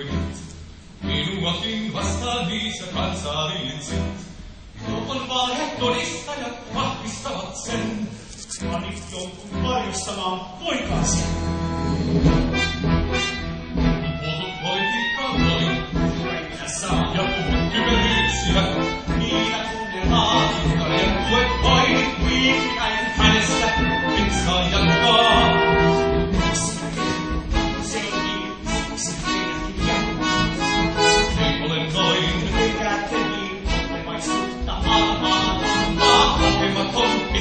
pojat. Minuakin vastaan niissä kansainsit. Joukon valheet todistajat vahvistavat sen. Panit jonkun varjostamaan poikaasi. Puhut politiikkaa saa. ja puhut typeryyksiä.